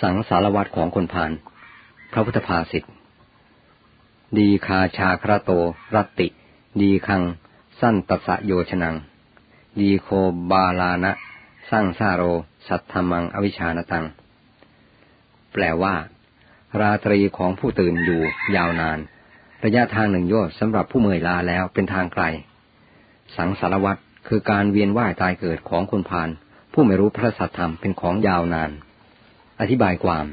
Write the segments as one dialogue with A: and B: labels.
A: สังสารวัฏของคนพาล พระพุทธภาษิต ทีฆาชาคะระโต รัตติ ทีฆัง สันตัสสะโยชะนัง ทีโฆ พาลานัง สังสาโร สัทธัมมัง อะวิชานะตัง แปลว่า ราตรีของผู้ตื่นอยู่ยาวนาน ระยะทางหนึ่งโยชน์สำหรับผู้เมื่อยลาแล้วเป็นทางไกล สังสารวัฏคือการเวียนว่ายตายเกิดของคนพาล ผู้ไม่รู้พระสัทธรรมเป็นของยาวนาน อธิบายความ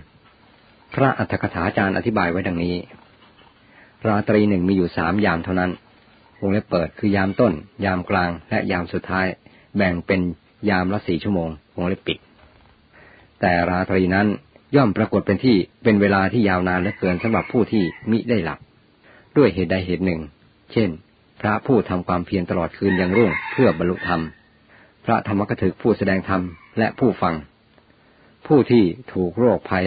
A: พระอัฏฐกถาจารย์อธิบายไว้ดังนี้ ราตรีหนึ่งมีอยู่สามยามเท่านั้น วงเล็บเปิดคือยามต้น ยามกลาง และยามสุดท้าย แบ่งเป็นยามละสี่ชั่วโมง วงเล็บปิด แต่ราตรีนั้นย่อมปรากฏเป็นที่เป็นเวลาที่ยาวนานเหลือเกินสำหรับผู้ที่มิได้หลับ ด้วยเหตุใดเหตุหนึ่ง เช่น พระผู้ทำความเพียรตลอดคืนยังรุ่งเพื่อบรรลุธรรม พระธรรมกถึกผู้แสดงธรรมและผู้ฟัง ผู้ที่ถูกโรคภัย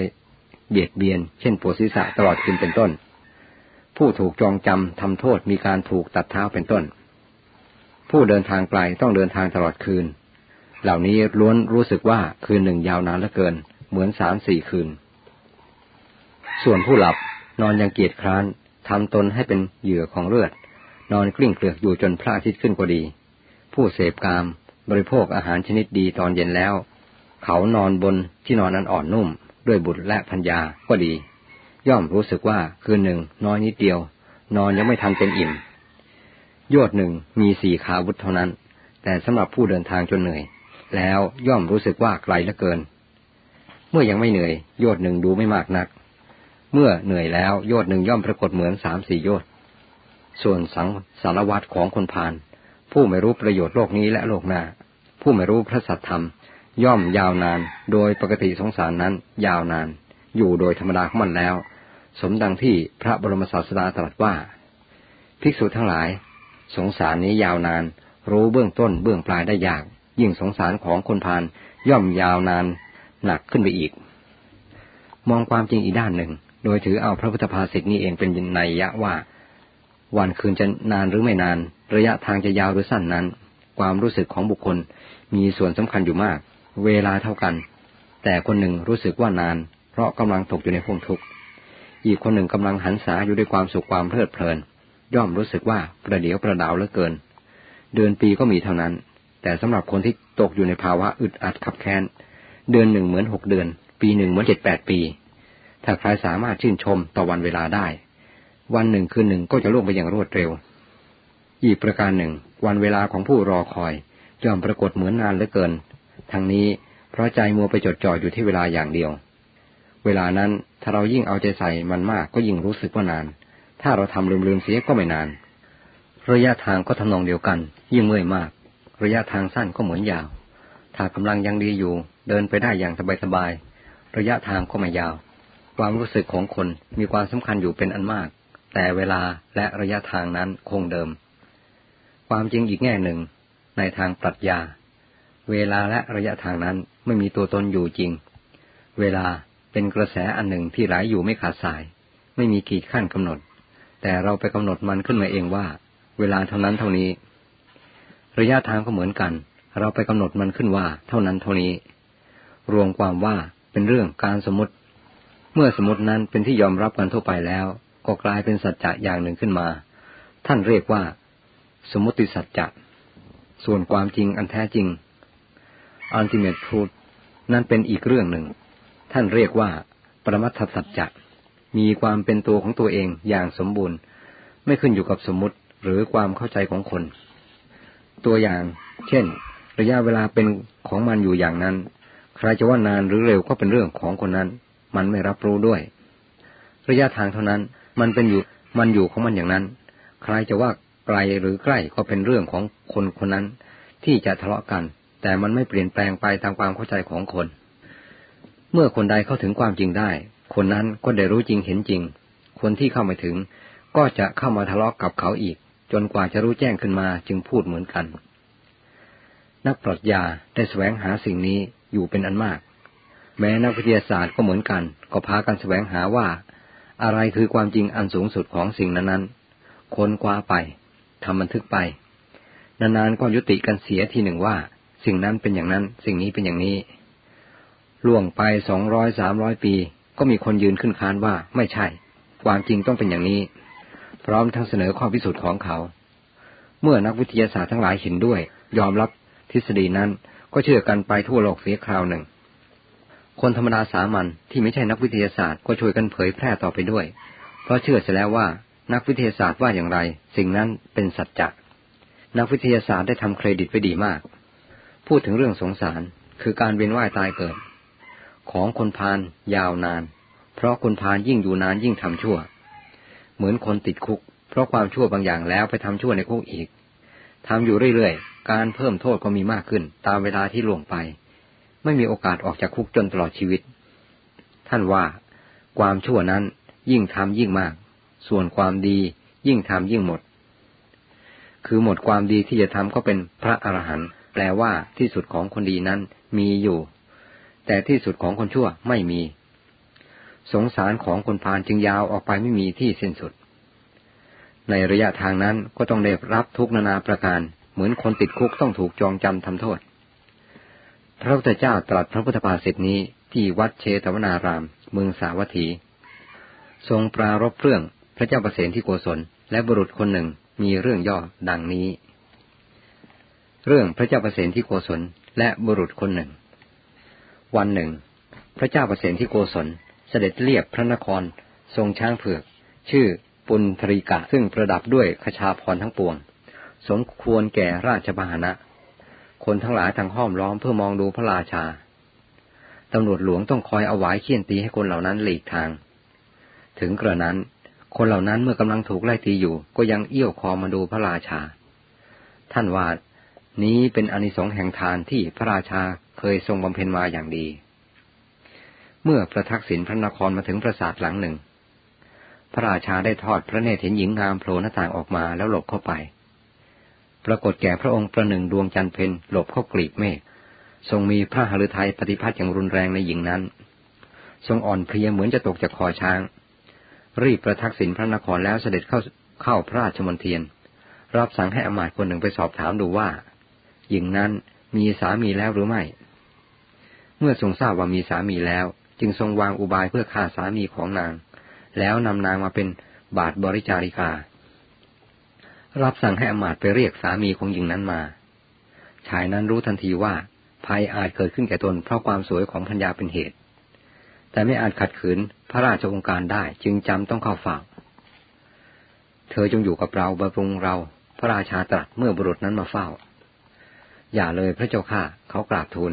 A: เบียดเบียน เช่นปวดศีรษะตลอดคืนเป็นต้น ผู้ถูกจองจำทำโทษมีการถูกตัดเท้าเป็นต้น ผู้เดินทางไกลต้องเดินทางตลอดคืน เหล่านี้ล้วนรู้สึกว่าคืนหนึ่งยาวนานเหลือเกิน เหมือนสามสี่คืน ส่วนผู้หลับนอนยังเกียจคร้านทำตนให้เป็นเหยื่อของเลือด นอนกลิ้งเกลือกอยู่จนพระอาทิตย์ขึ้นก็ดี ผู้เสพกาม บริโภคอาหารชนิดดีตอนเย็นแล้ว เขานอนบนที่นอนนั้นอ่อนนุ่ม ด้วยบุตรและพัญญาก็ดี ย่อมรู้สึกว่าคืนหนึ่งน้อยนิดเดียว นอนยังไม่ทันเป็นอิ่ม โยดหนึ่งมีสี่ขาวุธเท่านั้น แต่สำหรับผู้เดินทางจนเหนื่อย แล้วย่อมรู้สึกว่าไกลเหลือเกิน เมื่อยังไม่เหนื่อย โยดหนึ่งดูไม่มากนัก เมื่อเหนื่อยแล้วโยดหนึ่งย่อมปรากฏเหมือนสามสี่โยดส่วนสังสารวัตรของคนพานผู้ไม่รู้ประโยชน์โลกนี้และโลกหน้า ผู้ไม่รู้พระสัทธรรม ย่อมยาวนาน โดยปกติสงสารนั้น ยาวนาน อยู่โดยธรรมดาของมันแล้ว สมดังที่พระบรมศาสดาตรัสว่า ภิกษุทั้งหลาย สงสารนี้ยาวนาน รู้เบื้องต้นเบื้องปลายได้ยาก ยิ่งสงสารของคนพานย่อมยาวนานหนักขึ้นไปอีก มองความจริงอีกด้านหนึ่ง โดยถือเอาพระพุทธภาษิตนี้เองเป็นในยะว่า วันคืนจะนานหรือไม่นาน ระยะทางจะยาวหรือสั้นนั้น ความรู้สึกของบุคคลมีส่วนสำคัญอยู่มาก เวลาเท่ากัน แต่คนหนึ่งรู้สึกว่านาน เพราะกำลังตกอยู่ในห่วงทุกข์ อีกคนหนึ่งกำลังหันษาอยู่ด้วยความสุขความเพลิดเพลิน ย่อมรู้สึกว่าประเดี๋ยวประดาวเหลือเกิน เดือนปีก็มีเท่านั้น แต่สำหรับคนที่ตกอยู่ในภาวะอึดอัดขับแค้น เดือนหนึ่งเหมือนหกเดือน ปีหนึ่งเหมือนเจ็ดแปดปี ถ้าใครสามารถชื่นชมต่อวันเวลาได้ วันหนึ่งคืนหนึ่งก็จะล่วงไปอย่างรวดเร็ว อีกประการหนึ่ง วันเวลาของผู้รอคอยย่อมปรากฏเหมือนนานเหลือเกิน ทั้งนี้เพราะใจมัวไปจดจ่ออยู่ที่เวลาอย่างเดียว เวลานั้นถ้าเรายิ่งเอาใจใส่มันมากก็ยิ่งรู้สึกว่านาน ถ้าเราทำลืมๆเสียก็ไม่นาน ระยะทางก็ทำนองเดียวกัน ยิ่งเมื่อยมาก ระยะทางสั้นก็เหมือนยาว ถ้ากำลังยังดีอยู่ เดินไปได้อย่างสบายๆระยะทางก็ไม่ยาว ความรู้สึกของคนมีความสำคัญอยู่เป็นอันมาก แต่เวลาและระยะทางนั้นคงเดิม ความจริงอีกแง่หนึ่ง ในทางปรัชญา เวลาและระยะทางนั้นไม่มีตัวตนอยู่จริง เวลาเป็นกระแสอันหนึ่งที่ไหลอยู่ไม่ขาดสาย ไม่มีขีดขั้นกำหนด แต่เราไปกำหนดมันขึ้นมาเองว่า เวลาเท่านั้นเท่านี้ ระยะทางก็เหมือนกัน เราไปกำหนดมันขึ้นว่า เท่านั้นเท่านี้ รวมความว่าเป็นเรื่องการสมมติ เมื่อสมมตินั้นเป็นที่ยอมรับกันทั่วไปแล้ว ก็กลายเป็นสัจจะอย่างหนึ่งขึ้นมา ท่านเรียกว่า สมมติสัจจะ ส่วนความจริงอันแท้จริง ultimate truth นั่นเป็นอีกเรื่องหนึ่ง ท่านเรียกว่า ปรมัตถสัจจะมีความเป็นตัวของตัวเองอย่างสมบูรณ์ ไม่ขึ้นอยู่กับสมมุติหรือความเข้าใจของคน ตัวอย่าง เช่น ระยะเวลาเป็นของมันอยู่อย่างนั้น ใครจะว่านานหรือเร็วก็เป็นเรื่องของคนนั้น มันไม่รับรู้ด้วย ระยะทางเท่านั้น มันเป็นอยู่มันอยู่ของมันอย่างนั้น ใครจะว่าไกลหรือใกล้ก็เป็นเรื่องของคนคนนั้น ที่จะทะเลาะกัน แต่มันไม่เปลี่ยนแปลงไปตามความเข้าใจของคน เมื่อคนใดเข้าถึงความจริงได้ คนนั้นก็ได้รู้จริงเห็นจริง คนที่เข้าไม่ถึง ก็จะเข้ามาทะเลาะกกับเขาอีก จนกว่าจะรู้แจ้งขึ้นมาจึงพูดเหมือนกัน นักปรัชญาได้แสวงหาสิ่งนี้อยู่เป็นอันมาก แม้นักวิทยาศาสตร์ก็เหมือนกัน ก็พากันแสวงหาว่า อะไรคือความจริงอันสูงสุดของสิ่งนั้นๆ ค้นคว้าไปทำบันทึกไป นานๆก็ยุติกันเสียทีหนึ่งว่า สิ่งนั้นเป็นอย่างนั้น สิ่งนี้เป็นอย่างนี้ ล่วงไปสองร้อยสามร้อยปี ก็มีคนยืนขึ้นค้านว่าไม่ใช่ ความจริงต้องเป็นอย่างนี้ พร้อมทั้งเสนอข้อพิสูจน์ของเขา เมื่อนักวิทยาศาสตร์ทั้งหลายเห็นด้วย ยอมรับทฤษฎีนั้นก็เชื่อกันไปทั่วโลกเสียคราวหนึ่ง คนธรรมดาสามัญที่ไม่ใช่นักวิทยาศาสตร์ก็ช่วยกันเผยแพร่ต่อไปด้วย เพราะเชื่อเสียแล้วว่านักวิทยาศาสตร์ว่าอย่างไร สิ่งนั้นเป็นสัจจะนักวิทยาศาสตร์ได้ทำเครดิตไว้ดีมาก พูดถึงเรื่องสงสาร คือการเวียนว่ายตายเกิด ของคนพาลยาวนาน เพราะคนพาลยิ่งอยู่นานยิ่งทำชั่ว เหมือนคนติดคุก เพราะความชั่วบางอย่างแล้วไปทำชั่วในคุกอีกทำอยู่เรื่อยๆ การเพิ่มโทษก็มีมากขึ้น ตามเวลาที่ล่วงไป ไม่มีโอกาสออกจากคุกจนตลอดชีวิต ท่านว่า ความชั่วนั้นยิ่งทำยิ่งมาก ส่วนความดียิ่งทำยิ่งหมด คือหมดความดีที่จะทำก็เป็นพระอรหันต์ แปลว่าที่สุดของคนดีนั้นมีอยู่ แต่ที่สุดของคนชั่วไม่มี สงสารของคนพาลจึงยาวออกไปไม่มีที่สิ้นสุด ในระยะทางนั้นก็ต้องได้รับทุกนานาประการ เหมือนคนติดคุกต้องถูกจองจำทำโทษ พระพุทธเจ้าตรัสพระพุทธภาษิตนี้ที่วัดเชตวนาราม เมืองสาวัตถี ทรงปรารบเรื่องพระเจ้าประเสนที่โกศลและบุรุษคนหนึ่งมีเรื่องย่อดังนี้ เรื่องพระเจ้าประเสนที่โกศลและบุรุษคนหนึ่ง วันหนึ่ง พระเจ้าประเสนที่โกศลเสด็จเลียบพระนคร ทรงช้างเผือก ชื่อปุณธริกะซึ่งประดับด้วยขชาพรทั้งปวง สมควรแก่ราชบาหนะ คนทั้งหลายทางห้อมล้อมเพื่อมองดูพระราชาตำรวจหลวงต้องคอยเอาไว้เคี่ยนตีให้คนเหล่านั้นหลีกทาง ถึงกระนั้น คนเหล่านั้นเมื่อกำลังถูกไล่ตีอยู่ ก็ยังเอี้ยวคอมาดูพระราชา ท่านว่า นี้เป็นอนิสงส์แห่งทานที่พระราชาเคยทรงบำเพ็ญมาอย่างดี เมื่อประทักษิณพระนครมาถึงปราสาทหลังหนึ่ง พระราชาได้ทอดพระเนตรเห็นหญิงงามโผล่หน้าต่างออกมาแล้วหลบเข้าไป ปรากฏแก่พระองค์ประหนึ่งดวงจันทร์เพนหลบเข้ากลีบเมฆ ทรงมีพระหฤทัยปฏิพัติอย่างรุนแรงในหญิงนั้น ทรงอ่อนเพลียเหมือนจะตกจากคอช้าง รีบประทักษิณพระนครแล้วเสด็จเข้าเข้าพระราชมณฑียนรับสั่งให้อมาตย์คนหนึ่งไปสอบถามดูว่า หญิงนั้นมีสามีแล้วหรือไม่ เมื่อทรงทราบว่ามีสามีแล้ว จึงทรงวางอุบายเพื่อฆ่าสามีของนาง แล้วนำนางมาเป็นบาทบริจาริกา รับสั่งให้อมาตไปเรียกสามีของหญิงนั้นมา ชายนั้นรู้ทันทีว่าภัยอาจเกิดขึ้นแก่ตนเพราะความสวยของพัญญาเป็นเหตุ แต่ไม่อาจขัดขืนพระราชองค์การได้จึงจำต้องเข้าฝากเธอจงอยู่กับเราบำรุงเรา พระราชาตรัสเมื่อบุรุษนั้นมาเฝ้า อย่าเลยพระเจ้าข้าเขากราบทูล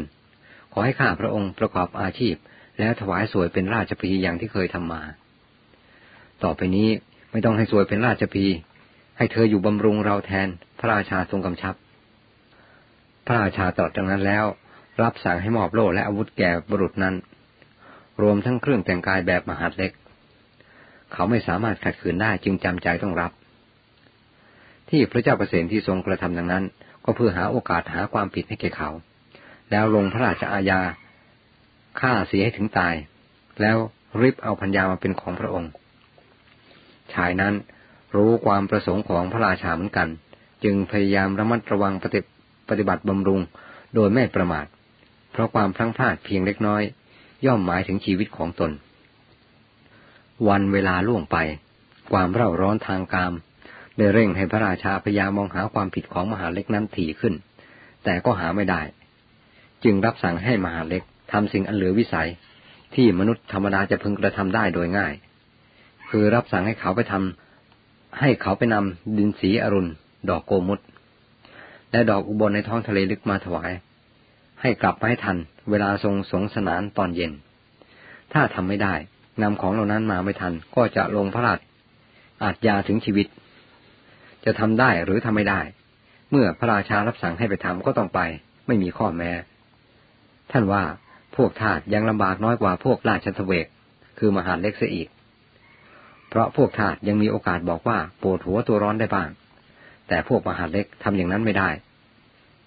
A: ขอให้ข้าพระองค์ประกอบอาชีพ แล้วถวายสวยเป็นราชพีอย่างที่เคยทำมา ต่อไปนี้ไม่ต้องให้สวยเป็นราชพี ให้เธออยู่บำรุงเราแทน พระราชาทรงกำชับ พระราชาตรัสดังนั้นแล้ว รับสั่งให้มอบโล่และอาวุธแก่บุรุษนั้น รวมทั้งเครื่องแต่งกายแบบมหาดเล็ก เขาไม่สามารถขัดขืนได้จึงจำใจต้องรับ ที่พระเจ้าประเสนที่ทรงกระทำดังนั้น ก็เพื่อหาโอกาสหาความผิดให้แก่เขา แล้วลงพระราชอาญาฆ่าเสียให้ถึงตาย แล้วริบเอาพัญญามาเป็นของพระองค์ ชายนั้นรู้ความประสงค์ของพระราชาเหมือนกัน จึงพยายามระมัดระวังปฏิปฏิบัติบำรุงโดยไม่ประมาท เพราะความพลั้งพลาดเพียงเล็กน้อย ย่อมหมายถึงชีวิตของตน วันเวลาล่วงไป ความเร่าร้อนทางกาม ได้เร่งให้พระราชาพยายามมองหาความผิดของมหาเล็กนั้นถี่ขึ้น แต่ก็หาไม่ได้ จึงรับสั่งให้มหาเล็กทำสิ่งอันเหลือวิสัย ที่มนุษย์ธรรมดาจะพึงกระทำได้โดยง่าย คือรับสั่งให้เขาไปทำให้เขาไปนำดินสีอรุณ ดอกโกมุตและดอกอุบลในท้องทะเลลึกมาถวาย ให้กลับมาให้ทัน เวลาทรงสงสนานตอนเย็น ถ้าทำไม่ได้นำของเหล่านั้นมาไม่ทันก็จะลงพระราชอาจยาถึงชีวิต จะทำได้หรือทำไม่ได้ เมื่อพระราชารับสั่งให้ไปทำก็ต้องไป ไม่มีข้อแม้ ท่านว่าพวกทาสยังลำบากน้อยกว่าพวกราชทเวก คือมหาเล็กเสียอีก เพราะพวกทาสยังมีโอกาสบอกว่าปวดหัวตัวร้อนได้บ้าง แต่พวกมหาเล็กทำอย่างนั้นไม่ได้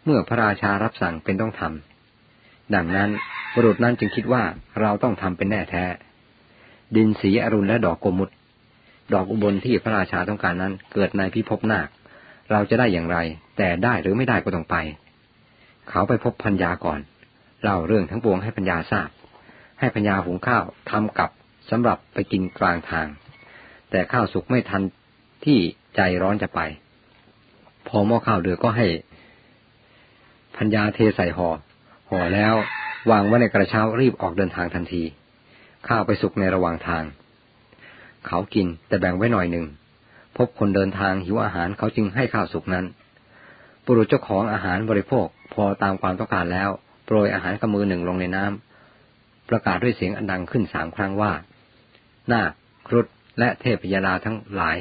A: เมื่อพระราชารับสั่งเป็นต้องทำดังนั้นบุรุษนั้นจึงคิดว่าเราต้องทำเป็นแน่แท้ ดินสีอรุณและดอกโกมุต ดอกอุบลที่พระราชาต้องการนั้น เกิดในพิภพนาค เราจะได้อย่างไร แต่ได้หรือไม่ได้ก็ต้องไป เขาไปพบพัญญาก่อนเล่าเรื่องทั้งปวงให้พัญญาทราบ ให้พัญญาหุงข้าวทำกับสำหรับไปกินกลางทาง แต่ข้าวสุกไม่ทันที่ใจร้อนจะไป พอหม้อข้าวเดือก็ให้พัญญาเทใส่หอ่อห่อแล้ววางไว้ในกระเช้ารีบออกเดินทางทันที ข้าวไปสุกในระหว่างทาง เขากินแต่แบ่งไว้หน่อยหนึ่ง พบคนเดินทางหิวอาหารเขาจึงให้ข้าวสุกนั้นบุรุษเจ้าของอาหารบริโภคพอตามความต้องการแล้ว โปรยอาหารกำมือหนึ่งลงในน้ำประกาศด้วยเสียงอันดังขึ้นสามครั้งว่าหน้าครุฑและเทพยาลาทั้งหลาย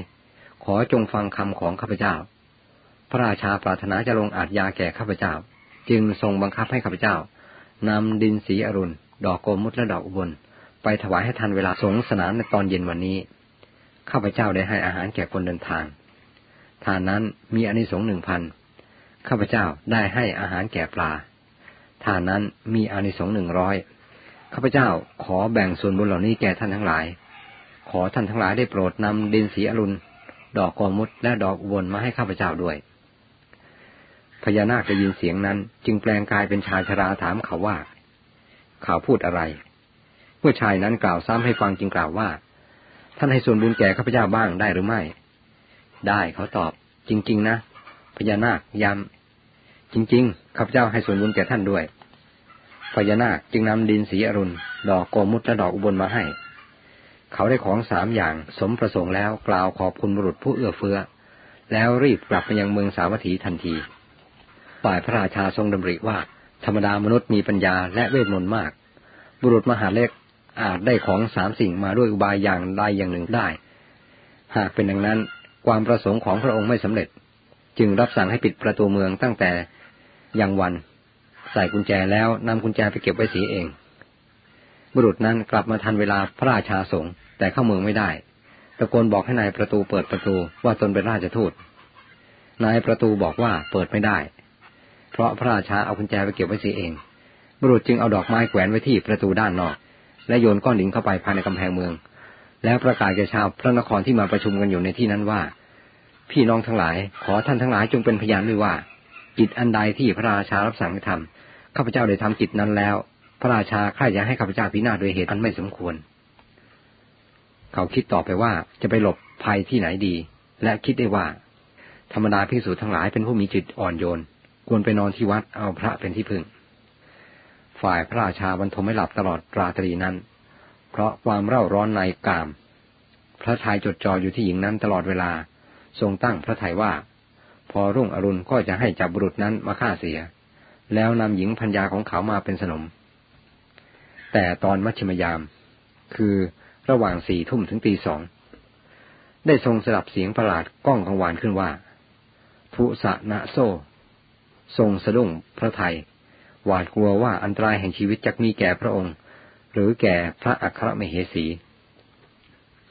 A: ขอจงฟังคำของข้าพเจ้า พระราชาปรารถนาจะลงอาจยาแก่ข้าพเจ้า จึงทรงบังคับให้ข้าพเจ้านำดินสีอรุณ ดอกโกมุตและดอกอุบล ไปถวายให้ทันเวลาสงสนานในตอนเย็นวันนี้ ข้าพเจ้าได้ให้อาหารแก่คนเดินทาง ทานนั้นมีอนิสงส์หนึ่งพัน ข้าพเจ้าได้ให้อาหารแก่ปลา ทานนั้นมีอนิสงส์หนึ่งร้อย ข้าพเจ้าขอแบ่งส่วนบุญเหล่านี้แก่ท่านทั้งหลาย ขอท่านทั้งหลายได้โปรดนำดินสีอรุณ ดอกกอมุตและดอกอุบลมาให้ข้าพเจ้าด้วย พญานาคได้ยินเสียงนั้นจึงแปลงกายเป็นชายชราถามเขาว่า เขาพูดอะไร เมื่อชายนั้นกล่าวซ้ำให้ฟังจึงกล่าวว่า ท่านให้ส่วนบุญแก่ข้าพเจ้าบ้างได้หรือไม่ ได้เขาตอบ จริง ๆ นะพญานาคย้ำจริง ๆข้าพเจ้าให้ส่วนบุญแก่ท่านด้วยพญานาคจึงนำดินสีอรุณ ดอกโกมุตและดอกอุบลมาให้ เขาได้ของสามอย่างสมประสงค์แล้วกล่าวขอบคุณบุรุษผู้เอื้อเฟื้อ แล้วรีบกลับไปยังเมืองสาวัตถีทันทีฝ่ายพระราชาทรงดำริว่า ธรรมดามนุษย์มีปัญญาและเวทมนต์มาก บุรุษมหาเล็ก อาจได้ของสามสิ่งมาด้วยอุบายอย่างใดอย่างหนึ่งได้ หากเป็นดังนั้นความประสงค์ของพระองค์ไม่สำเร็จ จึงรับสั่งให้ปิดประตูเมืองตั้งแต่ยังวัน ใส่กุญแจแล้วนำกุญแจไปเก็บไว้เสียเอง บุรุษนั้นกลับมาทันเวลาพระราชาสงแต่เข้าเมืองไม่ได้ตะโกนบอกให้นายประตูเปิดประตูว่าตนเป็นราชทูตนายประตูบอกว่าเปิดไม่ได้ เพราะพระราชาเอากุญแจไปเก็บไว้เสียเอง บุรุษจึงเอาดอกไม้แขวนไว้ที่ประตูด้านนอก และโยนก้อนหินเข้าไปภายในกำแพงเมือง แล้วประกาศแก่ชาวพระนครที่มาประชุมกันอยู่ในที่นั้นว่า พี่น้องทั้งหลาย ขอท่านทั้งหลายจงเป็นพยานด้วยว่ากิจอันใดที่พระราชารับสั่งให้ทำข้าพเจ้าได้ทำกิจนั้นแล้ว พระราชาใคร่จะให้ข้าพเจ้าพินาศโดยเหตุอันไม่สมควร เขาคิดต่อไปว่าจะไปหลบภัยที่ไหนดี และคิดได้ว่า ธรรมดาพิสูจน์ทั้งหลายเป็นผู้มีจิตอ่อนโยน ควรไปนอนที่วัดเอาพระเป็นที่พึ่ง ฝ่ายพระราชาบรรทมไม่หลับตลอดราตรีนั้น เพราะความเร่าร้อนในกาม พระทายจดจ่ออยู่ที่หญิงนั้นตลอดเวลา ทรงตั้งพระทัยว่า พอรุ่งอรุณก็จะให้จับบุรุษนั้นมาฆ่าเสีย แล้วนำหญิงพัญญาของเขามาเป็นสนม แต่ตอนมัชิมยาม คือระหว่างสี่ทุ่มถึงตีสอง ได้ทรงสลับเสียงประหลาดก้องกังวานขึ้นว่า ทุสะนะโซ ทรงสะดุ้งพระไทย หวาดกลัวว่าอันตรายแห่งชีวิตจะมีแก่พระองค์ หรือแก่พระอัครมเหสี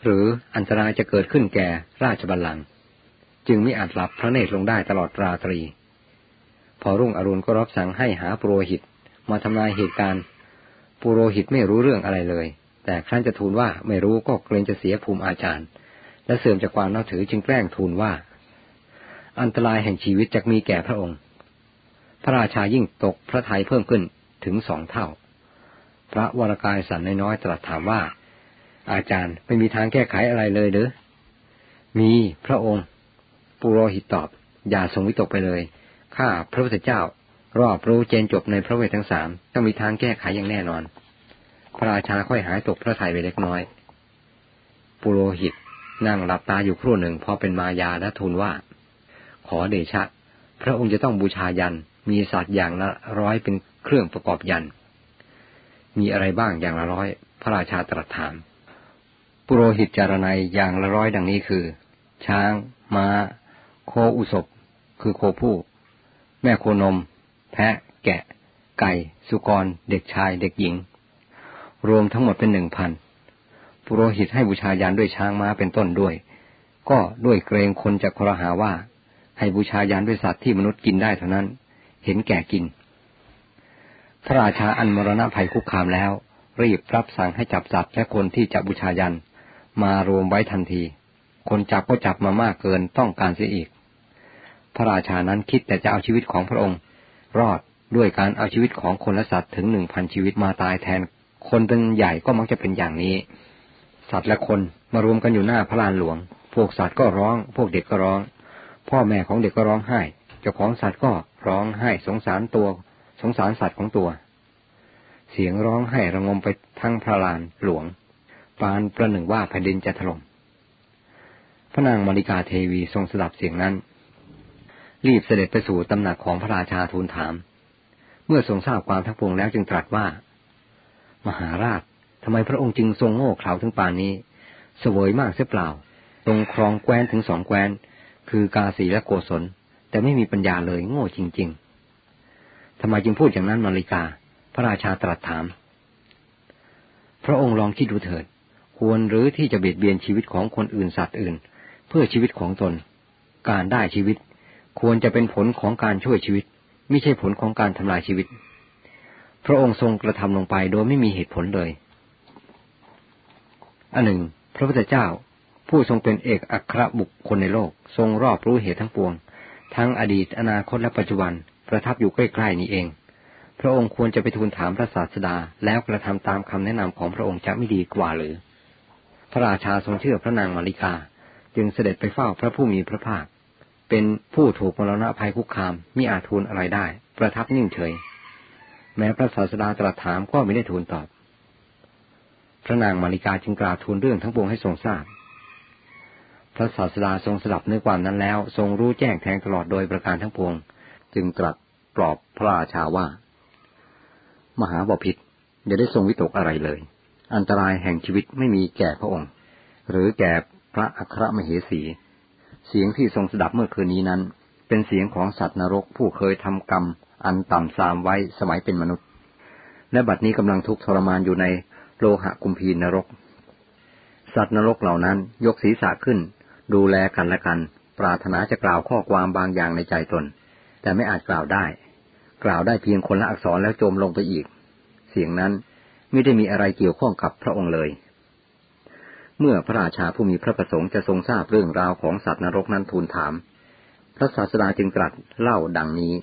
A: หรืออันตรายจะเกิดขึ้นแก่ราชบัลลังก์จึงไม่อาจหลับพระเนตรลงได้ตลอดราตรี พอรุ่งอรุณก็รับสั่งให้หาปุโรหิตมาทำนายเหตุการณ์ปุโรหิตไม่รู้เรื่องอะไรเลย แต่ครั้นจะทูลว่าไม่รู้ก็เกรงจะเสียภูมิอาจารย์ และเสื่อมจากความนับถือจึงแกล้งทูลว่า อันตรายแห่งชีวิตจะมีแก่พระองค์ พระราชายิ่งตกพระทัยเพิ่มขึ้นถึงสองเท่า พระวรากายสันน้อยตรัสถามว่า อาจารย์ไม่มีทางแก้ไขอะไรเลยหรือ มีพระองค์ ปุโรหิตตอบ อย่าทรงวิตกไปเลย ข้าพระพุทธเจ้า รอบรู้เจนจบในพระเวททั้งสามต้องมีทางแก้ไขอย่างแน่นอน พระราชาค่อยหายตกพระทัยไปเล็กน้อย ปุโรหิตนั่งหลับตาอยู่ครู่หนึ่งพอเป็นมายาและทูลว่า ขอเดชะ พระองค์จะต้องบูชายัน มีสัตว์อย่างละร้อยเป็นเครื่องประกอบยัน มีอะไรบ้างอย่างละร้อย พระราชาตรัสถาม ปุโรหิตจารณัยอย่างละร้อยดังนี้คือ ช้างม้า โคอุศบคือโคผู้ แม่โคนม แพะ แกะ ไก่ สุกร เด็กชาย เด็กหญิง รวมทั้งหมดเป็นหนึ่งพันปุโรหิตให้บูชายันด้วยช้างม้าเป็นต้นด้วย ก็ด้วยเกรงคนจะครหาว่า ให้บูชายันด้วยสัตว์ที่มนุษย์กินได้เท่านั้น เห็นแก่กิน พระราชาอันมรณะภัยคุกคามแล้ว รีบรับสั่งให้จับสัตว์และคนที่จะบูชายันมารวมไว้ทันที คนจับก็จับมามากเกินต้องการเสียอีก พระราชานั้นคิดแต่จะเอาชีวิตของพระองค์ รอดด้วยการเอาชีวิตของคนและสัตว์ถึงหนึ่งพันชีวิตมาตายแทน คนเป็นใหญ่ก็มักจะเป็นอย่างนี้ สัตว์และคนมารวมกันอยู่หน้าพระลานหลวง พวกสัตว์ก็ร้อง พวกเด็กก็ร้อง พ่อแม่ของเด็กก็ร้องไห้ เจ้าของสัตว์ก็ ร้องไห้สงสารตัว สงสารสัตว์ของตัว เสียงร้องไห้ระงมไปทั้งพระลานหลวง ปานประหนึ่งว่าแผ่นดินจะถล่มพระนางมาริกาเทวีทรงสดับเสียงนั้น รีบเสด็จไปสู่ตำหนักของพระราชาทูลถาม เมื่อทรงทราบความทั้งปวงแล้วจึงตรัสว่า มหาราชทำไมพระองค์จึงทรงโง่เขลาถึงป่านนี้เสวยมากเสียเปล่าทรงครองแคว้นถึงสองแคว้น คือกาสีและโกศล แต่ไม่มีปัญญาเลยโง่จริง ๆทำไมจึงพูดอย่างนั้นมาริกา พระราชาตรัสถาม พระองค์ลองคิดดูเถิด ควรหรือที่จะเบียดเบียนชีวิตของคนอื่นสัตว์อื่น เพื่อชีวิตของตน การได้ชีวิต ควรจะเป็นผลของการช่วยชีวิต ไม่ใช่ผลของการทำลายชีวิต พระองค์ทรงกระทำลงไปโดยไม่มีเหตุผลเลยอันหนึ่ง พระพุทธเจ้าผู้ทรงเป็นเอกอัครบุคคลในโลก ทรงรอบรู้เหตุทั้งปวง ทั้งอดีตอนาคตและปัจจุบันประทับอยู่ใกล้ๆนี้เอง พระองค์ควรจะไปทูลถามพระศาสดา แล้วกระทำตามคำแนะนำของพระองค์จะไม่ดีกว่าหรือ พระราชาทรงเชื่อพระนางมาริกา จึงเสด็จไปเฝ้าพระผู้มีพระภาค เป็นผู้ถูกมรณะภัยคุกคามมิอาจทูลอะไรได้ ประทับนิ่งเฉย แม้พระศาสดาตรัสถามก็ไม่ได้ทูลตอบ พระนางมาริกาจึงกล่าวทูลเรื่องทั้งปวงให้ทรงทราบ ระศาสดาทรงสลับเนื้อความนั้นแล้ว ทรงรู้แจ้งแทงตลอดโดยประการทั้งปวง จึงตรัสปลอบพระราชาว่า มหาบพิษอย่าได้ทรงวิตกอะไรเลย อันตรายแห่งชีวิตไม่มีแก่พระองค์ หรือแก่พระอัครมเหสี เสียงที่ทรงสดับเมื่อคืนนี้นั้น เป็นเสียงของสัตว์นรกผู้เคยทำกรรม อันต่ำทรามไว้สมัยเป็นมนุษย์ และบัดนี้กำลังทุกข์ทรมานอยู่ในโลหะกุมพีนรก สัตว์นรกเหล่านั้นยกศีรษะขึ้น ดูแลกันและกัน ปรารถนาจะกล่าวข้อความบางอย่างในใจตน แต่ไม่อาจกล่าวได้ กล่าวได้เพียงคนละอักษรแล้วจมลงไปอีก เสียงนั้นไม่ได้มีอะไรเกี่ยวข้องกับพระองค์เลย เมื่อพระราชาผู้มีพระประสงค์จะทรงทราบเรื่องราวของสัตว์นรกนั้นทูลถาม พระศาสดาจึงตรัสเล่าดังนี้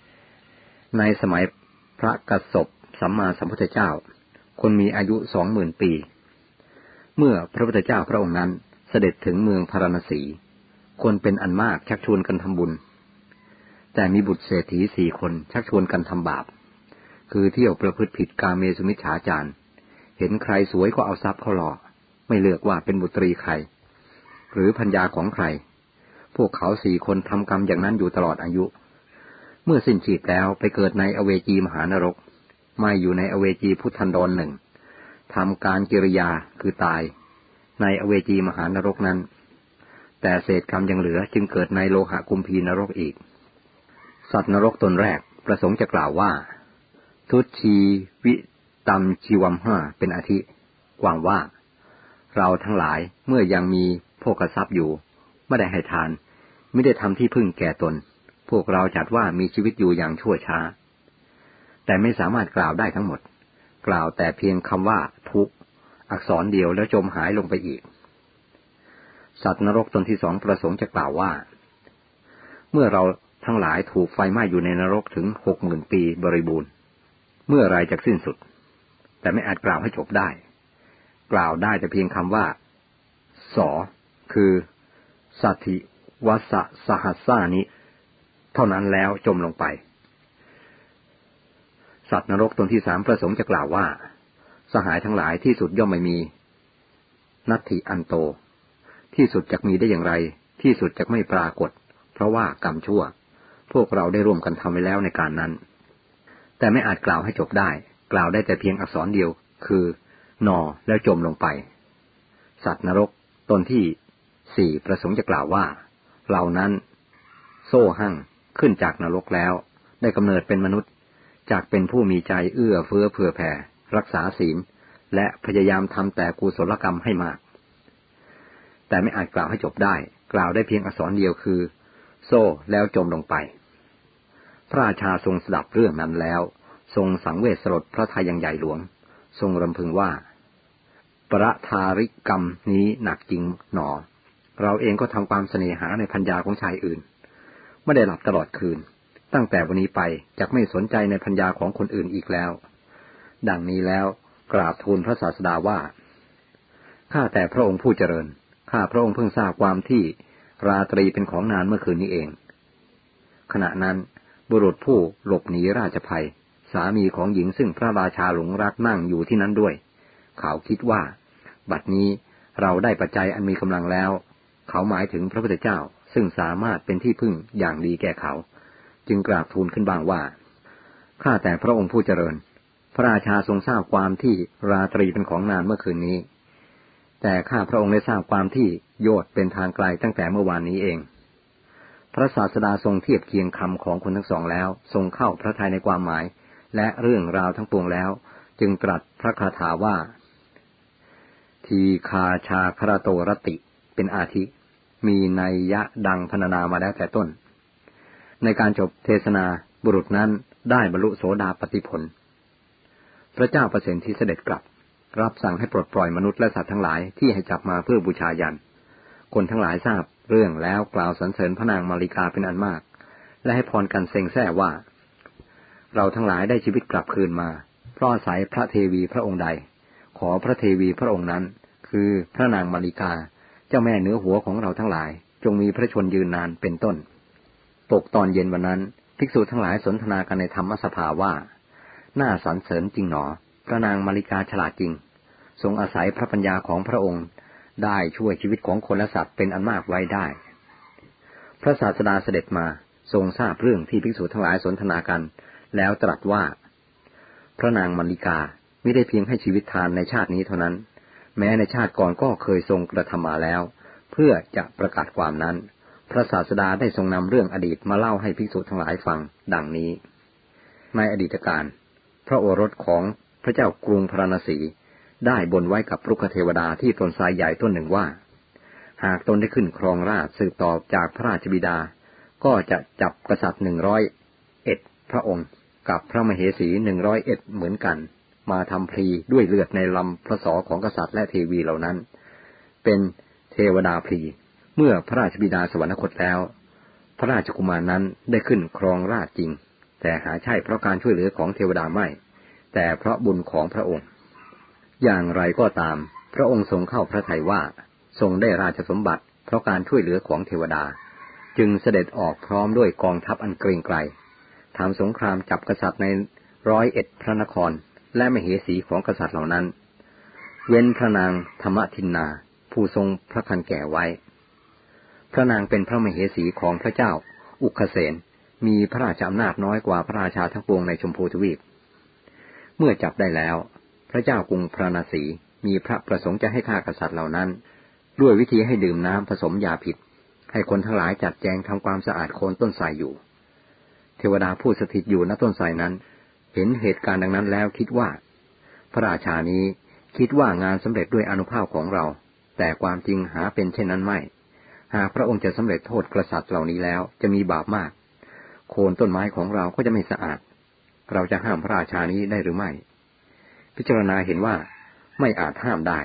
A: ในสมัยพระกสบสัมมาสัมพุทธเจ้า คนมีอายุสองหมื่นปี เมื่อพระพุทธเจ้าพระองค์นั้น เสด็จถึงเมืองพาราณสี คนเป็นอันมากชักชวนกันทำบุญ แต่มีบุตรเศรษฐีสี่คนชักชวนกันทำบาป คือเที่ยวประพฤติผิดกาเมสุมิชฌาจารเห็นใครสวยก็เอาทรัพย์เขาหลอกไม่เลือกว่าเป็นบุตรีใคร หรือพัญญาของใคร พวกเขาสี่คนทำกรรมอย่างนั้นอยู่ตลอดอายุ เมื่อสิ้นชีพแล้วไปเกิดในอเวจีมหานรก ไม่อยู่ในอเวจีพุทธันดรหนึ่งทำการกิริยาคือตาย ในอเวจีมหานรกนั้น แต่เศษกรรมยังเหลือจึงเกิดในโลหะกุมพีนรกอีก สัตว์นรกตนแรกประสงค์จะกล่าวว่า ทุชีวิตัมชีวัมห้าเป็นอาทิกว่างว่า เราทั้งหลายเมื่อยังมีโภกทรัพย์อยู่ ไม่ได้ให้ทาน ไม่ได้ทำที่พึ่งแก่ตน พวกเราจัดว่ามีชีวิตอยู่อย่างชั่วช้า แต่ไม่สามารถกล่าวได้ทั้งหมด กล่าวแต่เพียงคำว่าทุก อักษรเดียวแล้วจมหายลงไปอีก สัตว์นรกตนที่สองประสงค์จะกล่าวว่า เมื่อเราทั้งหลายถูกไฟไหม้อยู่ในนรกถึงหกหมื่นปีบริบูรณ์ เมื่อไรจะสิ้นสุด แต่ไม่อาจกล่าวให้จบได้ กล่าวได้แต่เพียงคำว่า สอ คือ สัติวัสสหัสานิ เท่านั้นแล้วจมลงไป สัตว์นรกตนที่สามประสงค์จะกล่าวว่า สหายทั้งหลายที่สุดย่อมไม่มี นัตถิอันโต ที่สุดจะมีได้อย่างไร ที่สุดจะไม่ปรากฏ เพราะว่ากรรมชั่ว พวกเราได้ร่วมกันทำไว้แล้วในการนั้น แต่ไม่อาจกล่าวให้จบได้ กล่าวได้แต่เพียงอักษรเดียว คือนอแล้วจมลงไป สัตว์นรกตนที่สี่ประสงค์จะกล่าวว่า เหล่านั้น โซ่หั่งขึ้นจากนรกแล้ว ได้กำเนิดเป็นมนุษย์ จากเป็นผู้มีใจเอื้อเฟื้อเผื่อแผ่ รักษาศีล และพยายามทำแต่กุศลกรรมให้มาก แต่ไม่อาจกล่าวให้จบได้ กล่าวได้เพียงอักษรเดียวคือ โซ่แล้วจมลงไป พระราชาทรงสดับเรื่องนั้นแล้ว ทรงสังเวชสลดพระทัยยังใหญ่หลวง ทรงรำพึงว่า ประทาริกรรมนี้หนักจริงหนอ เราเองก็ทำความเสน่หาในพัญญาของชายอื่นไม่ได้หลับตลอดคืน ตั้งแต่วันนี้ไปจะไม่สนใจในพัญญาของคนอื่นอีกแล้ว ดังนี้แล้วกราบทูลพระศาสดาว่า ข้าแต่พระองค์ผู้เจริญ ข้าพระองค์เพิ่งทราบความที่ราตรีเป็นของนานเมื่อคืนนี้เอง ขณะนั้นบุรุษผู้หลบหนีราชภัย สามีของหญิงซึ่งพระราชาหลงรักนั่งอยู่ที่นั้นด้วย เขาคิดว่า บัดนี้เราได้ปัจจัยอันมีกำลังแล้ว เขาหมายถึงพระพุทธเจ้าซึ่งสามารถเป็นที่พึ่งอย่างดีแก่เขา จึงกราบทูลขึ้นบ้างว่าข้าแต่พระองค์ผู้เจริญ พระราชาทรงทราบความที่ราตรีเป็นของนานเมื่อคืนนี้ แต่ข้าพระองค์ได้ทราบความที่โยดเป็นทางไกลตั้งแต่เมื่อวานนี้เอง พระศาสดาทรงเทียบเคียงคำของคนทั้งสองแล้ว ทรงเข้าพระทัยในความหมาย และเรื่องราวทั้งปวงแล้ว จึงตรัสพระคาถาว่า ทีคาชาคราโตรติเป็นอาทิ มีนัยยะดังพรรณนามาแล้วแต่ต้น ในการจบเทศนาบุรุษนั้นได้บรรลุโสดาปติผล พระเจ้าประสิทธิเสด็จกลับ รับสั่งให้ปลดปล่อยมนุษย์และสัตว์ทั้งหลายที่ให้จับมาเพื่อบูชายัน คนทั้งหลายทราบเรื่องแล้วกล่าวสรรเสริญพระนางมาริกาเป็นอันมาก และให้พรกันเซ็งแซ่ว่า เราทั้งหลายได้ชีวิตกลับคืนมา เพราะอาศัยพระเทวีพระองค์ใด ขอพระเทวีพระองค์นั้น คือพระนางมาริกา เจ้าแม่เนื้อหัวของเราทั้งหลาย จงมีพระชนยืนนานเป็นต้น ตกตอนเย็นวันนั้น ภิกษุทั้งหลายสนทนากันในธรรมสภาว่า น่าสรรเสริญจริงหนอ พระนางมาริกาฉลาดจริง ทรงอาศัยพระปัญญาของพระองค์ ได้ช่วยชีวิตของคนและสัตว์เป็นอันมากไว้ได้ พระศาสดาเสด็จมาทรงทราบเรื่องที่ภิกษุทั้งหลายสนทนากัน แล้วตรัสว่า พระนางมาริกาไม่ได้เพียงให้ชีวิตทานในชาตินี้เท่านั้น แม้ในชาติก่อนก็เคยทรงกระทำมาแล้ว เพื่อจะประกาศความนั้น พระศาสดาได้ทรงนำเรื่องอดีตมาเล่าให้ภิกษุทั้งหลายฟัง ดังนี้ ในอดีตการ พระโอรสของพระเจ้ากรุงพระนศีได้บนไว้กับรุกเทวดาที่ต้นทรายใหญ่ต้นหนึ่งว่า หากตนได้ขึ้นครองราชสืบต่อจากพระราชบิดา ก็จะจับกษัตริย์หนึ่งร้อยเอ็ดพระองค์กับพระมเหสีหนึ่งร้อยเอ็ดเหมือนกัน มาทำพลีด้วยเลือดในลำพระศอของกษัตริย์และเทวีเหล่านั้น เป็นเทวดาพลีเมื่อพระราชบิดาสวรรคตแล้ว พระราชกุมารนั้นได้ขึ้นครองราชจริง แต่หาใช่เพราะการช่วยเหลือของเทวดาไม่ แต่เพราะบุญของพระองค์ อย่างไรก็ตาม พระองค์ทรงเข้าพระทัยว่า ทรงได้ราชสมบัติ เพราะการช่วยเหลือของเทวดา จึงเสด็จออกพร้อมด้วยกองทัพอันเกรงไกรทำสงครามจับกษัตริย์ในร้อยเอ็ดพระนคร และมเหสีของกษัตริย์เหล่านั้น เว้นพระนางธรรมทินนา ผู้ทรงพระคันแก่ไว้ พระนางเป็นพระมเหสีของพระเจ้า อุคเสน มีพระราชอำนาจน้อยกว่าพระราชาทั้งปวงในชมพูทวีป เมื่อจับได้แล้ว พระเจ้ากรุงพระนศีมีพระประสงค์จะให้ฆ่ากษัตริย์เหล่านั้น ด้วยวิธีให้ดื่มน้ำผสมยาผิดให้คนทั้งหลายจัดแจงทำความสะอาดโคนต้นไทรอยู่ เทวดาผู้สถิตอยู่ณต้นไทรนั้น เห็นเหตุการณ์ดังนั้นแล้วคิดว่า พระราชานี้คิดว่างานสำเร็จด้วยอนุภาพของเรา แต่ความจริงหาเป็นเช่นนั้นไม่ หากพระองค์จะสำเร็จโทษกษัตริย์เหล่านี้แล้วจะมีบาปมาก โคนต้นไม้ของเราก็จะไม่สะอาด เราจะห้ามพระราชานี้ได้หรือไม่ พิจารณาเห็นว่าไม่อาจห้ามได้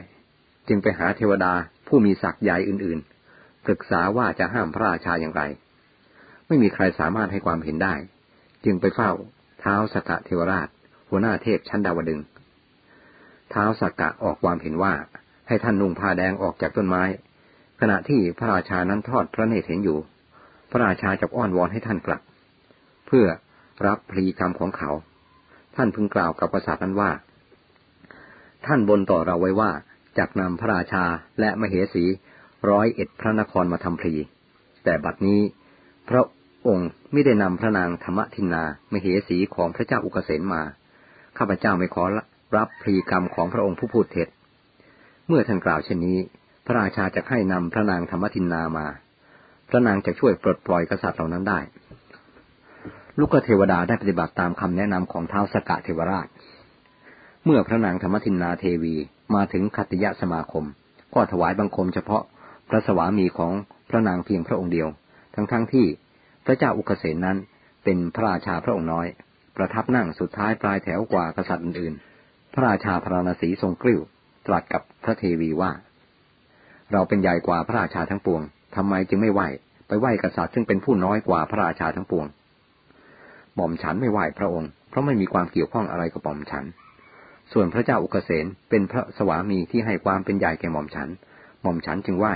A: จึงไปหาเทวดาผู้มีศักย์ใหญ่อื่นๆ ปรึกษาว่าจะห้ามพระราชาอย่างไร ไม่มีใครสามารถให้ความเห็นได้ จึงไปเฝ้าเท้าสกกะเทวราช หัวหน้าเทพชั้นดาวดึงเท้าสกกะออกความเห็นว่าให้ท่านนุ่งผ้าแดงออกจากต้นไม้ ขณะที่พระราชานั้นทอดพระเนตรเห็นอยู่ พระราชาจะอ้อนวอนให้ท่านกลับ พื่อรับพลีกรรมของเขา ท่านพึงกล่าวกับกษัตริย์นั้นว่า ท่านบนต่อเราไว้ว่าจากนำพระราชาและมเหสีร้อยเอ็ดพระนครมาทำพลี แต่บัดนี้พระองค์ไม่ได้นำพระนางธรรมทินนามเหสีของพระเจ้าอุกเสนมา ข้าพเจ้าไม่ขอรับพรีกรรมของพระองค์ผู้พูดเท็จ เมื่อท่านกล่าวเช่นนี้ พระราชาจะให้นำพระนางธรรมทินนามา พระนางจะช่วยปลดปล่อยกษัตริย์เหล่านั้นได้ ลูกเทวดาได้ปฏิบัติตามคำแนะนำของเท้าสกะเทวราช เมื่อพระนางธรรมทินนาเทวีมาถึงคัตยะสมาคม ก็ถวายบังคมเฉพาะพระสวามีของพระนางเพียงพระองค์เดียว ทั้งๆทที่พระเจ้าอุกเสนนั้นเป็นพระราชาพระองค์น้อย ประทับนั่งสุดท้ายปลายแถวกว่ากษัตริย์อื่นๆ พระราชาพระนศีทรงกลิ้ว ตรัสกับพระเทวีว่า เราเป็นใหญ่กว่าพระราชาทั้งปวงทำไมจึงไม่ไหว ไปไหวกษัตริย์ซึ่งเป็นผู้น้อยกว่าพระราชาทั้งปวง หม่อมฉันไม่ไหวพระองค์ เพราะไม่มีความเกี่ยวข้องอะไรกับหม่อมฉัน ส่วนพระเจ้าอุกเสนเป็นพระสวามีที่ให้ความเป็นใหญ่แก่หม่อมฉัน หม่อมฉันจึงไหว้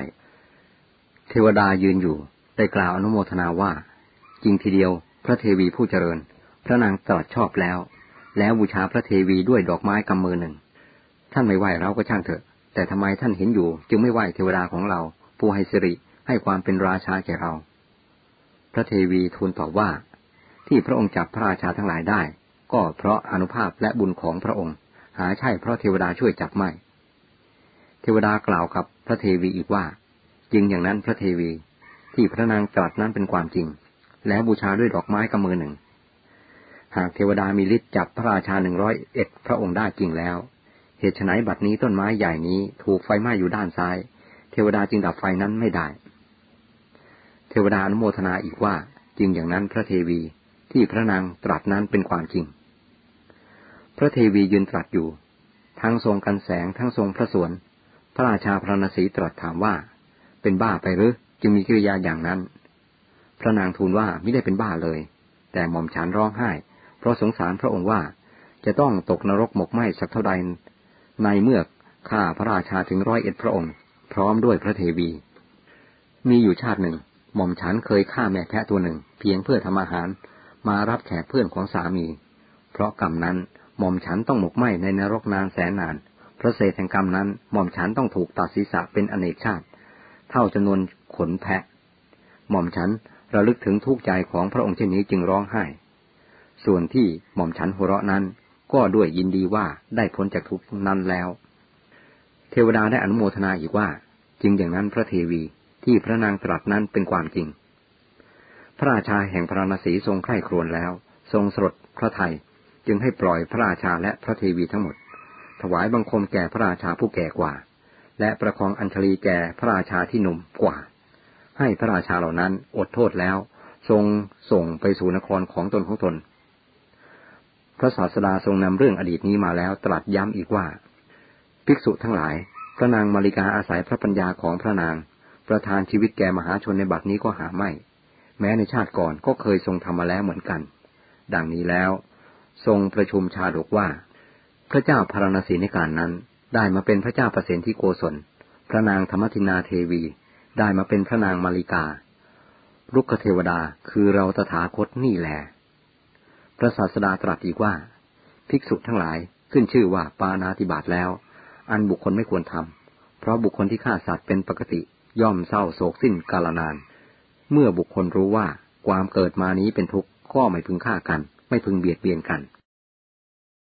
A: เทวดายืนอยู่ได้กล่าวอนุโมทนาว่า จริงทีเดียว พระเทวีผู้เจริญ พระนางตรัสชอบแล้ว แล้วบูชาพระเทวีด้วยดอกไม้กำมือหนึ่ง ท่านไม่ไหวเราก็ช่างเถอะ แต่ทำไมท่านเห็นอยู่ จึงไม่ไหวเทวดาของเรา ผู้ให้สิริให้ความเป็นราชาแก่เรา พระเทวีทูลตอบว่า ที่พระองค์จับพระราชาทั้งหลายได้ ก็เพราะอนุภาพและบุญของพระองค์ หาใช่เพราะเทวดาช่วยจับไม่ เทวดากล่าวกับพระเทวีอีกว่าจริงอย่างนั้นพระเทวี ที่พระนางตรัสนั้นเป็นความจริง แล้วบูชาด้วยดอกไม้กำมือหนึ่ง หากเทวดามีฤทธิ์จับพระราชาหนึ่งร้อยเอ็ดพระองค์ได้จริงแล้ว เหตุไฉนบัดนี้ต้นไม้ใหญ่นี้ถูกไฟไหม้อยู่ด้านซ้าย เทวดาจึงดับไฟนั้นไม่ได้ เทวดาอนุโมทนาอีกว่าจริงอย่างนั้นพระเทวี ที่พระนางตรัสนั้นเป็นความจริง พระเทวียืนตรัสอยู่ ทั้งทรงกันแสงทั้งทรงพระสวน พระราชาพระนศีตรัสถามว่า เป็นบ้าไปหรือจึงมีกิริยาอย่างนั้น พระนางทูลว่าไม่ได้เป็นบ้าเลย แต่หม่อมฉันร้องไห้ เพราะสงสารพระองค์ว่าจะต้องตกนรกหมกไหม้สักเท่าใด ในเมื่อข้าพระราชาถึงร้อยเอ็ดพระองค์ พร้อมด้วยพระเทวี มีอยู่ชาติหนึ่ง หม่อมฉันเคยฆ่าแม่แพะตัวหนึ่ง เพียงเพื่อทำอาหาร มารับแขกเพื่อนของสามี เพราะกรรมนั้นหม่อมฉันต้องหมกไหมในนรกนานแสนนาน พระเศษแห่งกรรมนั้นหม่อมฉันต้องถูกตัดศีรษะเป็นอเนกชาติ เท่าจำนวนขนแพะ หม่อมฉันระลึกถึงทุกข์ใจของพระองค์เช่นนี้จึงร้องไห้ ส่วนที่หม่อมฉันหัวเราะนั้น ก็ด้วยยินดีว่าได้พ้นจากทุกข์นั้นแล้ว เทวดาได้อนุโมทนาอีกว่า จริงอย่างนั้นพระเทวีที่พระนางตรัสนั้นเป็นความจริง พระราชาแห่งพระนศีทรงไข้ครวญแล้ว ทรงสลดพระไทยจึงให้ปล่อยพระราชาและพระเทวีทั้งหมด ถวายบังคมแก่พระราชาผู้แก่กว่า และประคองอัญชลีแก่พระราชาที่หนุ่มกว่า ให้พระราชาเหล่านั้นอดโทษแล้ว ทรงส่งไปสู่นครของตนของตน พระศาสดาทรงนำเรื่องอดีตนี้มาแล้วตรัสย้ำอีกว่า ภิกษุทั้งหลาย พระนางมาริกาอาศัยพระปัญญาของพระนาง ประทานชีวิตแก่มหาชนในบัดนี้ก็หาไม่ แม้ในชาติก่อนก็เคยทรงทำมาแล้วเหมือนกัน ดังนี้แล้ว ทรงประชุมชาดกว่า พระเจ้าพารณสีในการนั้น ได้มาเป็นพระเจ้าประสิทธิโกศล พระนางธรรมทินาเทวี ได้มาเป็นพระนางมาริการุกเทวดาคือเราตถาคตนี่แหละพระศาสดาตรัสอีกว่า ภิกษุทั้งหลายขึ้นชื่อว่าปานาติบาตแล้ว อันบุคคลไม่ควรทำเพราะบุคคลที่ฆ่าสัตว์เป็นปกติย่อมเศร้าโศกสิ้นกาลนาน เมื่อบุคคลรู้ว่าความเกิดมานี้เป็นทุกข์ก็ไม่พึงฆ่ากัน ไม่พึงเบียดเบียนกัน